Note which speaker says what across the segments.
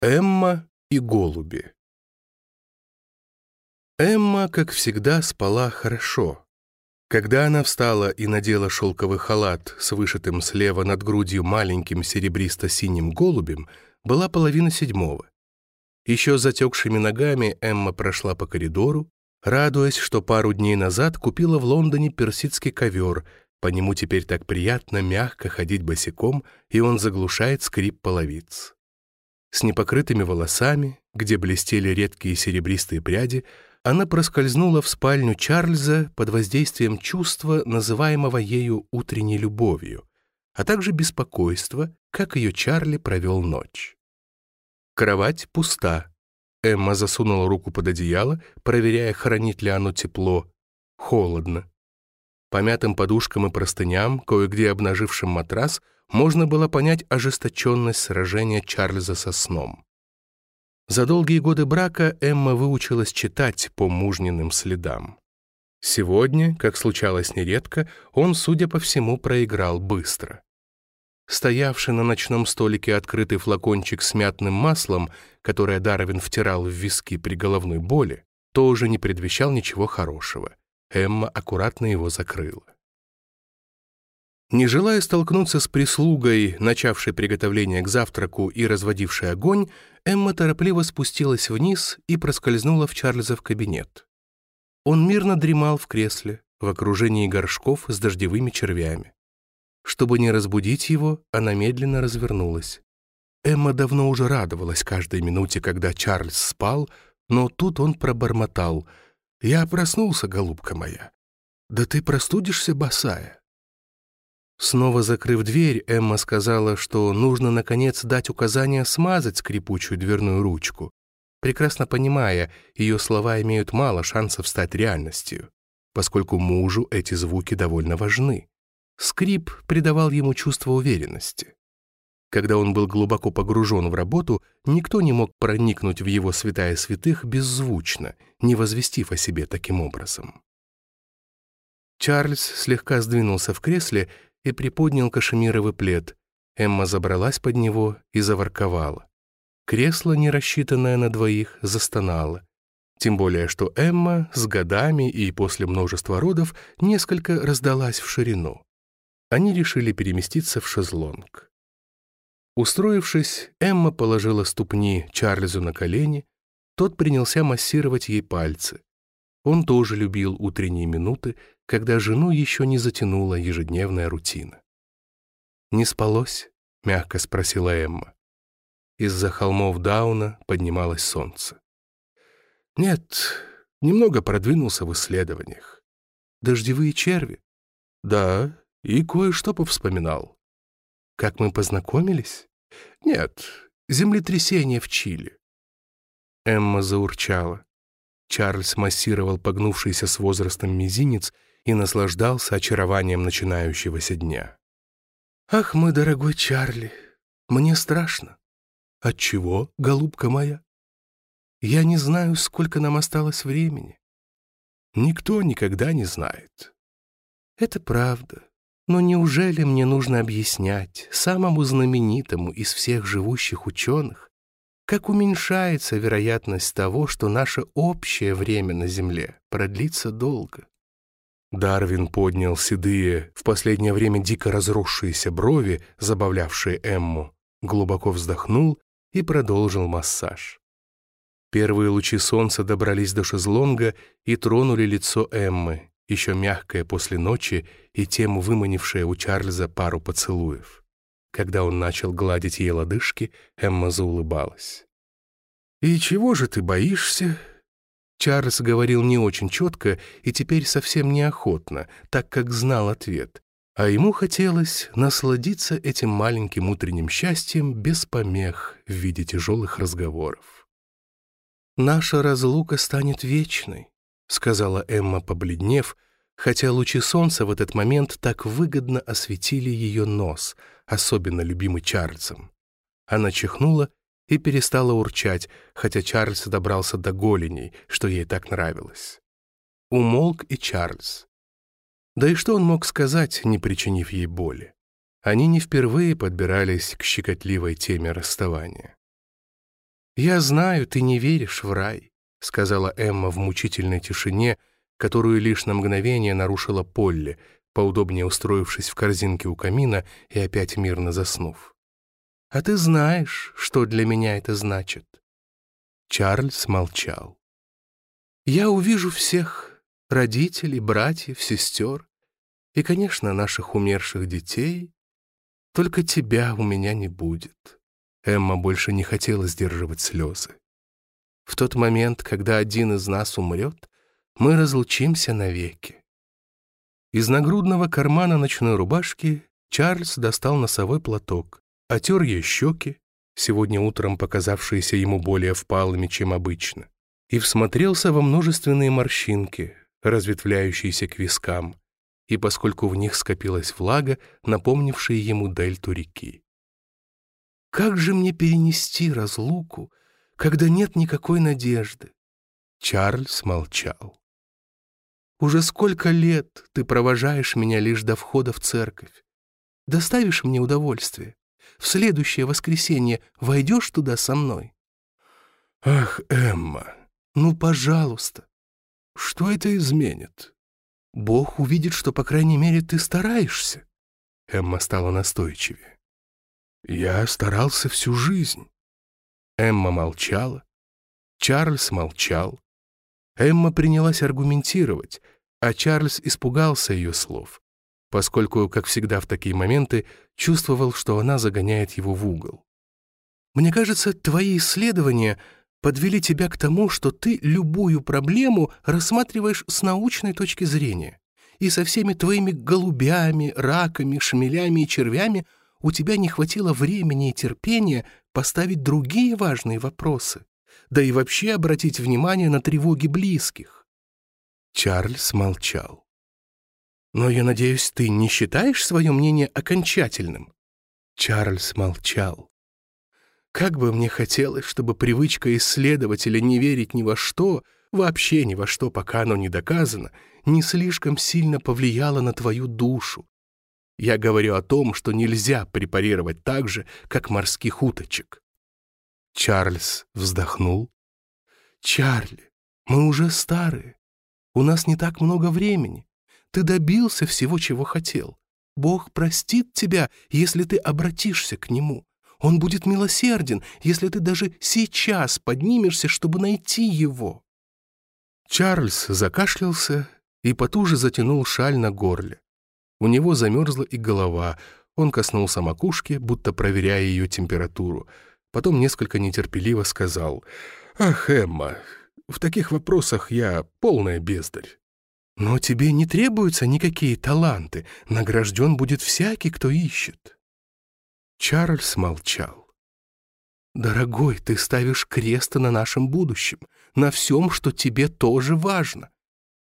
Speaker 1: Эмма и голуби Эмма, как всегда, спала хорошо. Когда она встала и надела шелковый халат с вышитым слева над грудью маленьким серебристо-синим голубем, была половина седьмого. Еще затекшими ногами Эмма прошла по коридору, радуясь, что пару дней назад купила в Лондоне персидский ковер, по нему теперь так приятно мягко ходить босиком, и он заглушает скрип половиц. С непокрытыми волосами, где блестели редкие серебристые пряди, она проскользнула в спальню Чарльза под воздействием чувства, называемого ею утренней любовью, а также беспокойства, как ее Чарли провел ночь. Кровать пуста. Эмма засунула руку под одеяло, проверяя, хранит ли оно тепло. Холодно. По мятым подушкам и простыням, кое-где обнажившим матрас, можно было понять ожесточенность сражения Чарльза со сном. За долгие годы брака Эмма выучилась читать по мужниным следам. Сегодня, как случалось нередко, он, судя по всему, проиграл быстро. Стоявший на ночном столике открытый флакончик с мятным маслом, которое Дарвин втирал в виски при головной боли, тоже не предвещал ничего хорошего. Эмма аккуратно его закрыла. Не желая столкнуться с прислугой, начавшей приготовление к завтраку и разводившей огонь, Эмма торопливо спустилась вниз и проскользнула в Чарльзов кабинет. Он мирно дремал в кресле, в окружении горшков с дождевыми червями. Чтобы не разбудить его, она медленно развернулась. Эмма давно уже радовалась каждой минуте, когда Чарльз спал, но тут он пробормотал. «Я проснулся, голубка моя. Да ты простудишься, босая?» Снова закрыв дверь, Эмма сказала, что нужно, наконец, дать указание смазать скрипучую дверную ручку, прекрасно понимая, ее слова имеют мало шансов стать реальностью, поскольку мужу эти звуки довольно важны. Скрип придавал ему чувство уверенности. Когда он был глубоко погружен в работу, никто не мог проникнуть в его святая святых беззвучно, не возвестив о себе таким образом. Чарльз слегка сдвинулся в кресле и приподнял кашемировый плед. Эмма забралась под него и заворковала. Кресло, не рассчитанное на двоих, застонало. Тем более, что Эмма с годами и после множества родов несколько раздалась в ширину. Они решили переместиться в шезлонг. Устроившись, Эмма положила ступни Чарльзу на колени, тот принялся массировать ей пальцы. Он тоже любил утренние минуты, когда жену еще не затянула ежедневная рутина. «Не спалось?» — мягко спросила Эмма. Из-за холмов Дауна поднималось солнце. «Нет, немного продвинулся в исследованиях. Дождевые черви? Да, и кое-что повспоминал. Как мы познакомились? Нет, землетрясение в Чили». Эмма заурчала. Чарльз массировал погнувшийся с возрастом мизинец и наслаждался очарованием начинающегося дня. «Ах, мой дорогой Чарли, мне страшно». «Отчего, голубка моя?» «Я не знаю, сколько нам осталось времени». «Никто никогда не знает». «Это правда. Но неужели мне нужно объяснять самому знаменитому из всех живущих ученых, как уменьшается вероятность того, что наше общее время на Земле продлится долго. Дарвин поднял седые, в последнее время дико разросшиеся брови, забавлявшие Эмму, глубоко вздохнул и продолжил массаж. Первые лучи солнца добрались до шезлонга и тронули лицо Эммы, еще мягкое после ночи и тем выманившее у Чарльза пару поцелуев. Когда он начал гладить ей лодыжки, Эмма заулыбалась. «И чего же ты боишься?» Чарльз говорил не очень четко и теперь совсем неохотно, так как знал ответ. А ему хотелось насладиться этим маленьким утренним счастьем без помех в виде тяжелых разговоров. «Наша разлука станет вечной», — сказала Эмма, побледнев, хотя лучи солнца в этот момент так выгодно осветили ее нос, особенно любимый Чарльзом. Она чихнула и перестала урчать, хотя Чарльз добрался до голеней, что ей так нравилось. Умолк и Чарльз. Да и что он мог сказать, не причинив ей боли? Они не впервые подбирались к щекотливой теме расставания. «Я знаю, ты не веришь в рай», — сказала Эмма в мучительной тишине, которую лишь на мгновение нарушила Полли, поудобнее устроившись в корзинке у камина и опять мирно заснув. «А ты знаешь, что для меня это значит?» Чарльз молчал. «Я увижу всех — родителей, братьев, сестер и, конечно, наших умерших детей. Только тебя у меня не будет». Эмма больше не хотела сдерживать слезы. В тот момент, когда один из нас умрет, мы разлучимся навеки. Из нагрудного кармана ночной рубашки Чарльз достал носовой платок, отер ей щеки, сегодня утром показавшиеся ему более впалыми, чем обычно, и всмотрелся во множественные морщинки, разветвляющиеся к вискам, и поскольку в них скопилась влага, напомнившая ему дельту реки. «Как же мне перенести разлуку, когда нет никакой надежды?» Чарльз молчал. Уже сколько лет ты провожаешь меня лишь до входа в церковь? Доставишь мне удовольствие? В следующее воскресенье войдешь туда со мной? Ах, Эмма, ну, пожалуйста. Что это изменит? Бог увидит, что, по крайней мере, ты стараешься. Эмма стала настойчивее. Я старался всю жизнь. Эмма молчала. Чарльз молчал. Эмма принялась аргументировать, а Чарльз испугался ее слов, поскольку, как всегда в такие моменты, чувствовал, что она загоняет его в угол. «Мне кажется, твои исследования подвели тебя к тому, что ты любую проблему рассматриваешь с научной точки зрения, и со всеми твоими голубями, раками, шмелями и червями у тебя не хватило времени и терпения поставить другие важные вопросы да и вообще обратить внимание на тревоги близких. Чарльз молчал. «Но я надеюсь, ты не считаешь свое мнение окончательным?» Чарльз молчал. «Как бы мне хотелось, чтобы привычка исследователя не верить ни во что, вообще ни во что, пока оно не доказано, не слишком сильно повлияла на твою душу. Я говорю о том, что нельзя препарировать так же, как морских уточек. Чарльз вздохнул. «Чарли, мы уже старые. У нас не так много времени. Ты добился всего, чего хотел. Бог простит тебя, если ты обратишься к Нему. Он будет милосерден, если ты даже сейчас поднимешься, чтобы найти Его». Чарльз закашлялся и потуже затянул шаль на горле. У него замерзла и голова. Он коснулся макушки, будто проверяя ее температуру — Потом несколько нетерпеливо сказал, «Ах, Эмма, в таких вопросах я полная бездарь». «Но тебе не требуются никакие таланты, награжден будет всякий, кто ищет». Чарльз молчал. «Дорогой, ты ставишь крест на нашем будущем, на всем, что тебе тоже важно.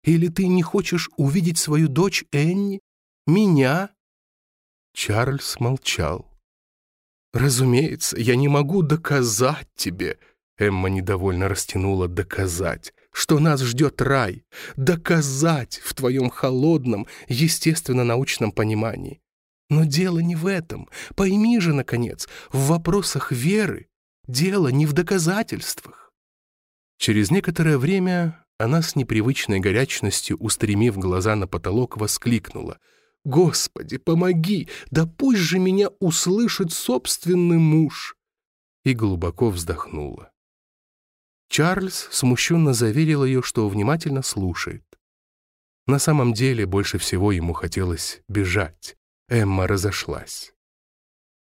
Speaker 1: Или ты не хочешь увидеть свою дочь Энни, меня?» Чарльз молчал. «Разумеется, я не могу доказать тебе», — Эмма недовольно растянула «доказать», что нас ждет рай, доказать в твоем холодном, естественно-научном понимании. Но дело не в этом. Пойми же, наконец, в вопросах веры дело не в доказательствах. Через некоторое время она с непривычной горячностью, устремив глаза на потолок, воскликнула — Господи, помоги, да пусть же меня услышит собственный муж!» И глубоко вздохнула. Чарльз смущенно заверил ее, что внимательно слушает. На самом деле больше всего ему хотелось бежать. Эмма разошлась.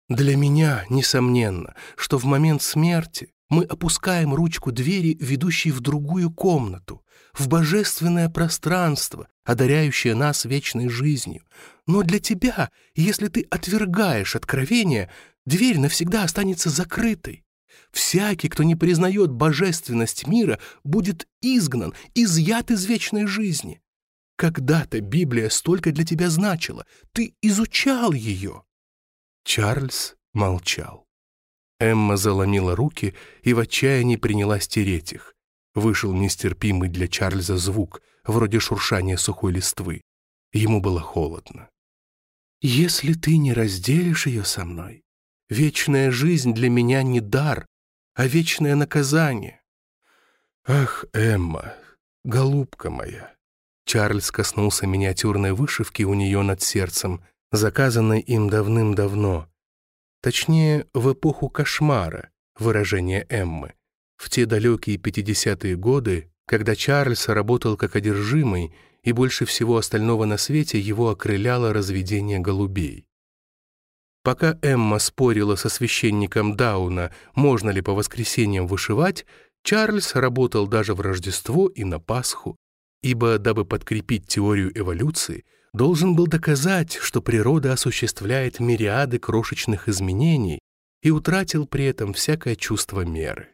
Speaker 1: «Для меня, несомненно, что в момент смерти мы опускаем ручку двери, ведущей в другую комнату, в божественное пространство, одаряющее нас вечной жизнью. Но для тебя, если ты отвергаешь откровение, дверь навсегда останется закрытой. Всякий, кто не признает божественность мира, будет изгнан, изъят из вечной жизни. Когда-то Библия столько для тебя значила, ты изучал ее. Чарльз молчал. Эмма заломила руки и в отчаянии принялась тереть их. Вышел нестерпимый для Чарльза звук, вроде шуршания сухой листвы. Ему было холодно. «Если ты не разделишь ее со мной, вечная жизнь для меня не дар, а вечное наказание. Ах, Эмма, голубка моя. Чарльз коснулся миниатюрной вышивки у нее над сердцем, заказанной им давным-давно. Точнее, в эпоху кошмара, выражение Эммы. В те далекие 50-е годы, когда Чарльз работал как одержимый, и больше всего остального на свете его окрыляло разведение голубей. Пока Эмма спорила со священником Дауна, можно ли по воскресеньям вышивать, Чарльз работал даже в Рождество и на Пасху, ибо, дабы подкрепить теорию эволюции, должен был доказать, что природа осуществляет мириады крошечных изменений и утратил при этом всякое чувство меры.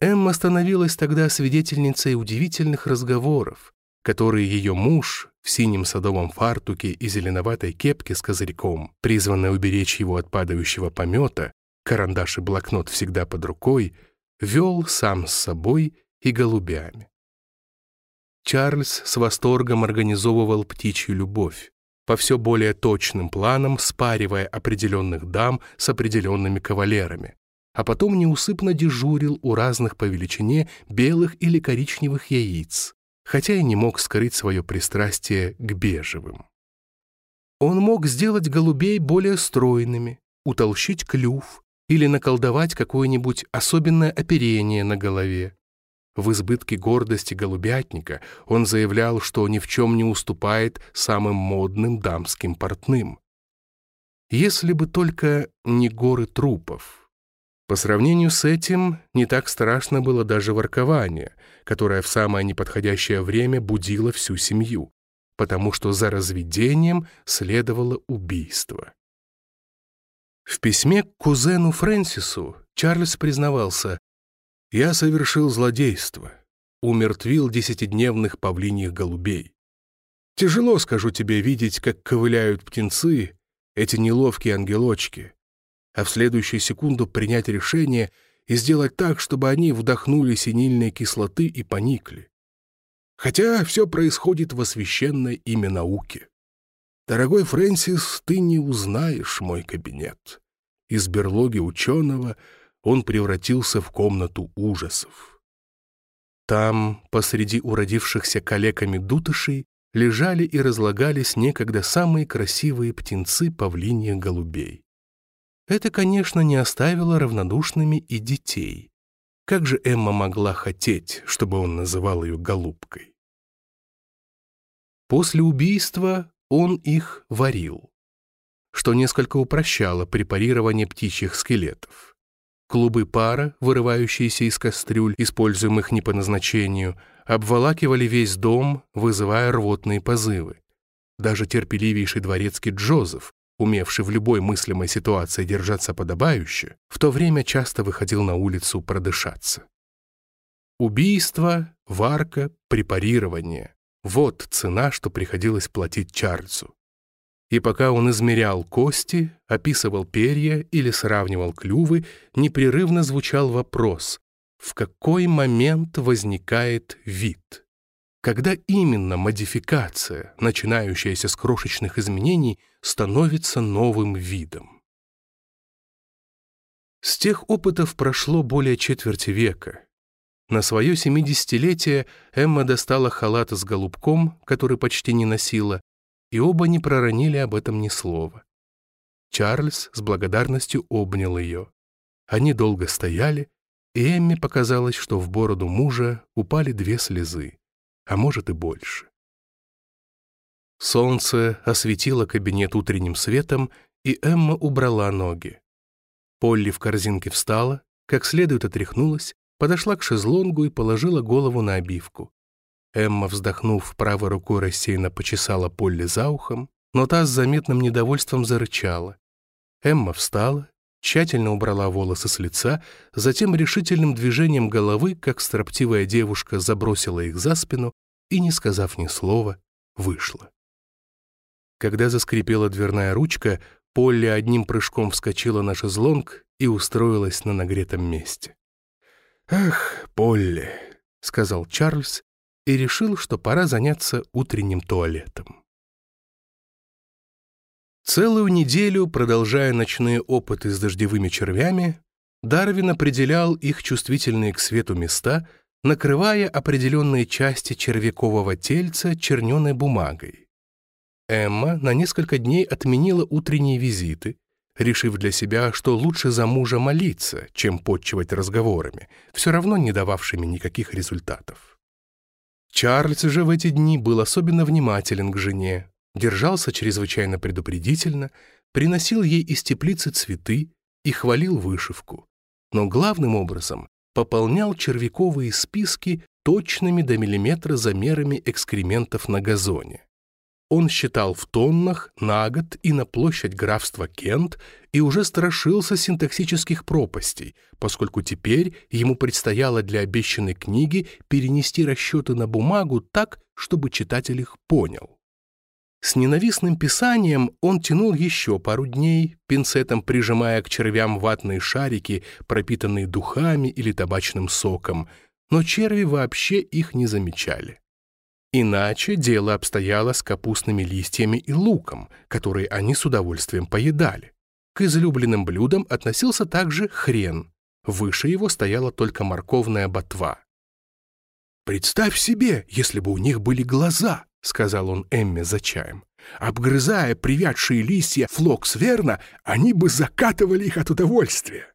Speaker 1: Эмма становилась тогда свидетельницей удивительных разговоров, которые ее муж в синем садовом фартуке и зеленоватой кепке с козырьком, призванной уберечь его от падающего помета, карандаш и блокнот всегда под рукой, вел сам с собой и голубями. Чарльз с восторгом организовывал птичью любовь, по все более точным планам спаривая определенных дам с определенными кавалерами, а потом неусыпно дежурил у разных по величине белых или коричневых яиц, хотя и не мог скрыть свое пристрастие к бежевым. Он мог сделать голубей более стройными, утолщить клюв или наколдовать какое-нибудь особенное оперение на голове. В избытке гордости голубятника он заявлял, что ни в чем не уступает самым модным дамским портным. Если бы только не горы трупов. По сравнению с этим, не так страшно было даже воркование, которое в самое неподходящее время будило всю семью, потому что за разведением следовало убийство. В письме к кузену Фрэнсису Чарльз признавался, «Я совершил злодейство, умертвил десятидневных павлиньих голубей. Тяжело, скажу тебе, видеть, как ковыляют птенцы, эти неловкие ангелочки, а в следующую секунду принять решение и сделать так, чтобы они вдохнули синильной кислоты и поникли. Хотя все происходит в освященной имя науки. Дорогой Фрэнсис, ты не узнаешь мой кабинет. Из берлоги ученого он превратился в комнату ужасов. Там, посреди уродившихся калеками дутышей, лежали и разлагались некогда самые красивые птенцы павлиньих голубей. Это, конечно, не оставило равнодушными и детей. Как же Эмма могла хотеть, чтобы он называл ее голубкой? После убийства он их варил, что несколько упрощало препарирование птичьих скелетов. Клубы пара, вырывающиеся из кастрюль, используемых не по назначению, обволакивали весь дом, вызывая рвотные позывы. Даже терпеливейший дворецкий Джозеф, умевший в любой мыслимой ситуации держаться подобающе, в то время часто выходил на улицу продышаться. Убийство, варка, препарирование — вот цена, что приходилось платить Чарльзу. И пока он измерял кости, описывал перья или сравнивал клювы, непрерывно звучал вопрос, в какой момент возникает вид? Когда именно модификация, начинающаяся с крошечных изменений, становится новым видом? С тех опытов прошло более четверти века. На свое семидесятилетие Эмма достала халат с голубком, который почти не носила, и оба не проронили об этом ни слова. Чарльз с благодарностью обнял ее. Они долго стояли, и Эмме показалось, что в бороду мужа упали две слезы а может и больше. Солнце осветило кабинет утренним светом, и Эмма убрала ноги. Полли в корзинке встала, как следует отряхнулась, подошла к шезлонгу и положила голову на обивку. Эмма, вздохнув, правой рукой рассеянно почесала Полли за ухом, но та с заметным недовольством зарычала. Эмма встала, тщательно убрала волосы с лица, затем решительным движением головы, как строптивая девушка, забросила их за спину и, не сказав ни слова, вышла. Когда заскрипела дверная ручка, Полли одним прыжком вскочила на шезлонг и устроилась на нагретом месте. «Ах, Полли», — сказал Чарльз и решил, что пора заняться утренним туалетом. Целую неделю, продолжая ночные опыты с дождевыми червями, Дарвин определял их чувствительные к свету места, накрывая определенные части червякового тельца черненой бумагой. Эмма на несколько дней отменила утренние визиты, решив для себя, что лучше за мужа молиться, чем подчивать разговорами, все равно не дававшими никаких результатов. Чарльз же в эти дни был особенно внимателен к жене, держался чрезвычайно предупредительно, приносил ей из теплицы цветы и хвалил вышивку, но главным образом пополнял червяковые списки точными до миллиметра замерами экскрементов на газоне. Он считал в тоннах на год и на площадь графства Кент и уже страшился синтаксических пропастей, поскольку теперь ему предстояло для обещанной книги перенести расчеты на бумагу так, чтобы читатель их понял. С ненавистным писанием он тянул еще пару дней, пинцетом прижимая к червям ватные шарики, пропитанные духами или табачным соком, но черви вообще их не замечали. Иначе дело обстояло с капустными листьями и луком, которые они с удовольствием поедали. К излюбленным блюдам относился также хрен. Выше его стояла только морковная ботва. «Представь себе, если бы у них были глаза!» — сказал он Эмме за чаем. «Обгрызая привядшие листья флоксверна, они бы закатывали их от удовольствия!»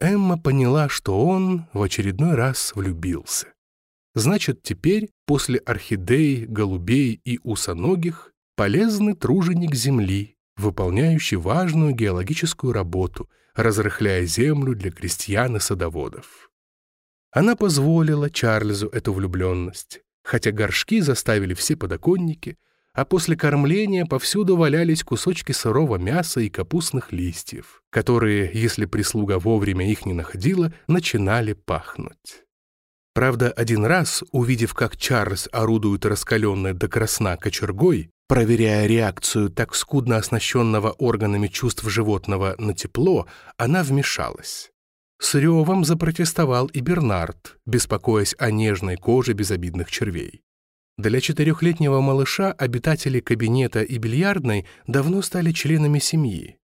Speaker 1: Эмма поняла, что он в очередной раз влюбился. Значит, теперь, после орхидей, голубей и усоногих, полезный труженик Земли, выполняющий важную геологическую работу, разрыхляя землю для крестьян и садоводов. Она позволила Чарльзу эту влюбленность, хотя горшки заставили все подоконники, а после кормления повсюду валялись кусочки сырого мяса и капустных листьев, которые, если прислуга вовремя их не находила, начинали пахнуть. Правда, один раз, увидев, как Чарльз орудует раскаленной до красна кочергой, проверяя реакцию так скудно оснащенного органами чувств животного на тепло, она вмешалась. С ревом запротестовал и Бернард, беспокоясь о нежной коже безобидных червей. Для четырехлетнего малыша обитатели кабинета и бильярдной давно стали членами семьи.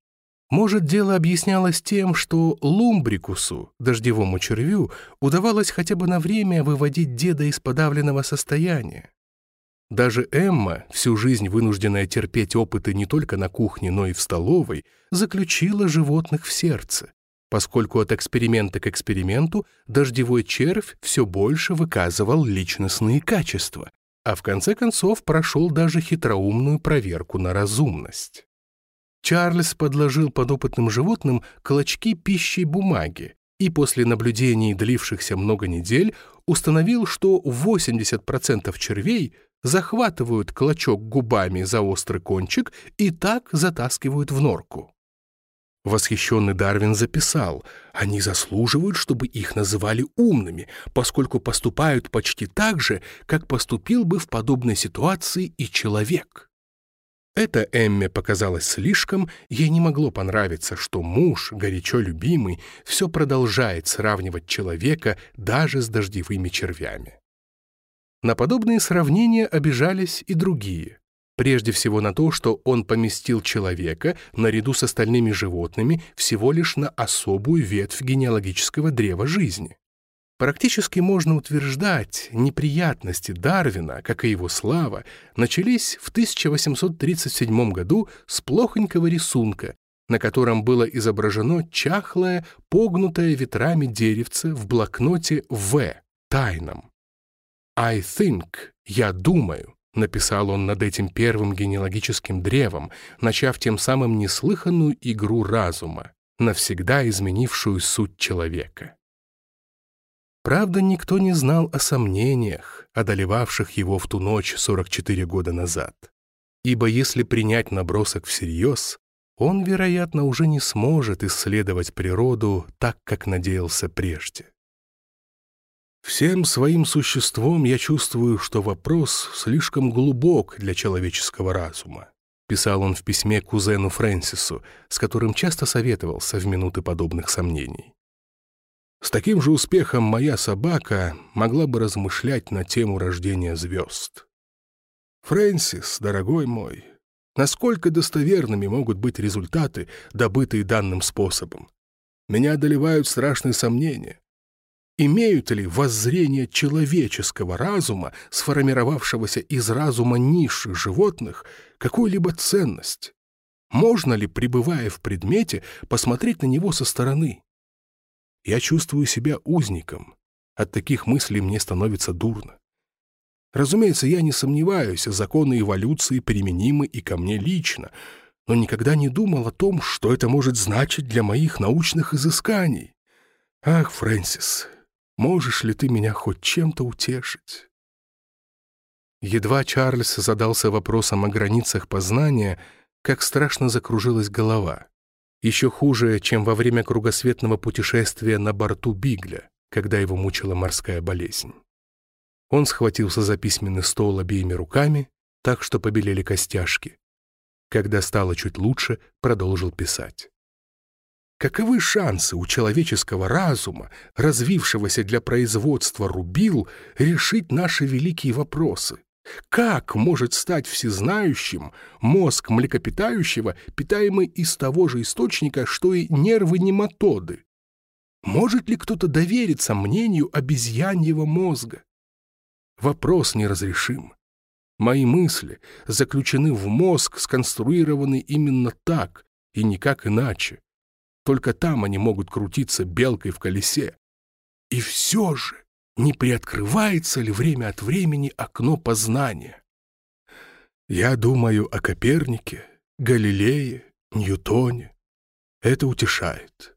Speaker 1: Может, дело объяснялось тем, что лумбрикусу, дождевому червю, удавалось хотя бы на время выводить деда из подавленного состояния. Даже Эмма, всю жизнь вынужденная терпеть опыты не только на кухне, но и в столовой, заключила животных в сердце, поскольку от эксперимента к эксперименту дождевой червь все больше выказывал личностные качества, а в конце концов прошел даже хитроумную проверку на разумность. Чарльз подложил подопытным животным клочки пищей бумаги и после наблюдений, длившихся много недель, установил, что 80% червей захватывают клочок губами за острый кончик и так затаскивают в норку. Восхищенный Дарвин записал, они заслуживают, чтобы их называли умными, поскольку поступают почти так же, как поступил бы в подобной ситуации и человек. Это Эмме показалось слишком, ей не могло понравиться, что муж, горячо любимый, все продолжает сравнивать человека даже с дождевыми червями. На подобные сравнения обижались и другие. Прежде всего на то, что он поместил человека наряду с остальными животными всего лишь на особую ветвь генеалогического древа жизни. Практически можно утверждать, неприятности Дарвина, как и его слава, начались в 1837 году с плохонького рисунка, на котором было изображено чахлое, погнутое ветрами деревце в блокноте «В» тайном. «I think» — «я думаю», — написал он над этим первым генеалогическим древом, начав тем самым неслыханную игру разума, навсегда изменившую суть человека. Правда, никто не знал о сомнениях, одолевавших его в ту ночь 44 года назад. Ибо если принять набросок всерьез, он, вероятно, уже не сможет исследовать природу так, как надеялся прежде. «Всем своим существом я чувствую, что вопрос слишком глубок для человеческого разума», писал он в письме кузену Фрэнсису, с которым часто советовался в минуты подобных сомнений. С таким же успехом моя собака могла бы размышлять на тему рождения звезд. Фрэнсис, дорогой мой, насколько достоверными могут быть результаты, добытые данным способом? меня одолевают страшные сомнения. Имеют ли воззрение человеческого разума, сформировавшегося из разума низших животных, какую-либо ценность? Можно ли, пребывая в предмете, посмотреть на него со стороны? Я чувствую себя узником. От таких мыслей мне становится дурно. Разумеется, я не сомневаюсь, законы эволюции применимы и ко мне лично, но никогда не думал о том, что это может значить для моих научных изысканий. Ах, Фрэнсис, Можешь ли ты меня хоть чем-то утешить?» Едва Чарльз задался вопросом о границах познания, как страшно закружилась голова. Еще хуже, чем во время кругосветного путешествия на борту Бигля, когда его мучила морская болезнь. Он схватился за письменный стол обеими руками, так что побелели костяшки. Когда стало чуть лучше, продолжил писать. Каковы шансы у человеческого разума, развившегося для производства рубил, решить наши великие вопросы? Как может стать всезнающим мозг млекопитающего, питаемый из того же источника, что и нервы нематоды? Может ли кто-то довериться мнению обезьяньего мозга? Вопрос неразрешим. Мои мысли заключены в мозг, сконструированы именно так и никак иначе. Только там они могут крутиться белкой в колесе. И все же не приоткрывается ли время от времени окно познания? Я думаю о Копернике, Галилее, Ньютоне. Это утешает.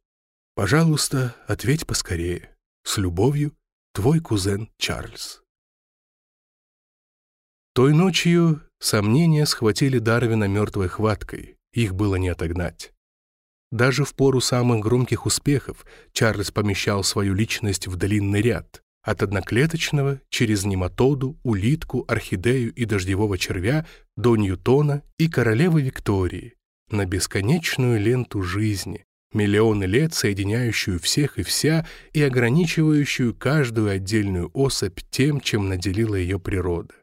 Speaker 1: Пожалуйста, ответь поскорее. С любовью, твой кузен Чарльз. Той ночью сомнения схватили Дарвина мертвой хваткой. Их было не отогнать. Даже в пору самых громких успехов Чарльз помещал свою личность в длинный ряд, от одноклеточного через нематоду, улитку, орхидею и дождевого червя до Ньютона и королевы Виктории, на бесконечную ленту жизни, миллионы лет соединяющую всех и вся и ограничивающую каждую отдельную особь тем, чем наделила ее природа.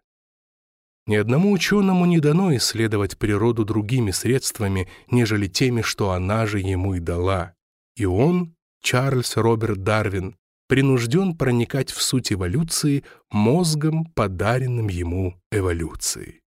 Speaker 1: Ни одному ученому не дано исследовать природу другими средствами, нежели теми, что она же ему и дала. И он, Чарльз Роберт Дарвин, принужден проникать в суть эволюции мозгом, подаренным ему эволюцией.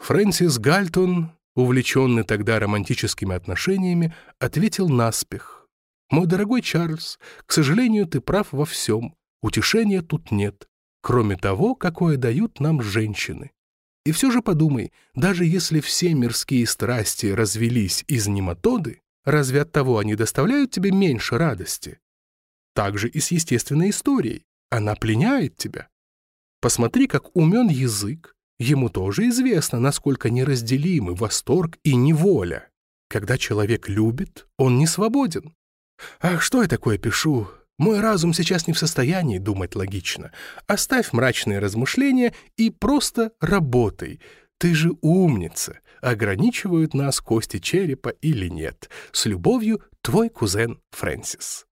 Speaker 1: Фрэнсис Гальтон, увлеченный тогда романтическими отношениями, ответил наспех. «Мой дорогой Чарльз, к сожалению, ты прав во всем. Утешения тут нет кроме того, какое дают нам женщины. И все же подумай, даже если все мирские страсти развелись из нематоды, разве от того они доставляют тебе меньше радости? Так же и с естественной историей. Она пленяет тебя. Посмотри, как умен язык. Ему тоже известно, насколько неразделимы восторг и неволя. Когда человек любит, он не свободен. Ах, что я такое пишу? Мой разум сейчас не в состоянии думать логично. Оставь мрачные размышления и просто работай. Ты же умница. Ограничивают нас кости черепа или нет. С любовью, твой кузен Фрэнсис.